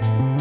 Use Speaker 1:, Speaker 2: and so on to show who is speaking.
Speaker 1: Bye.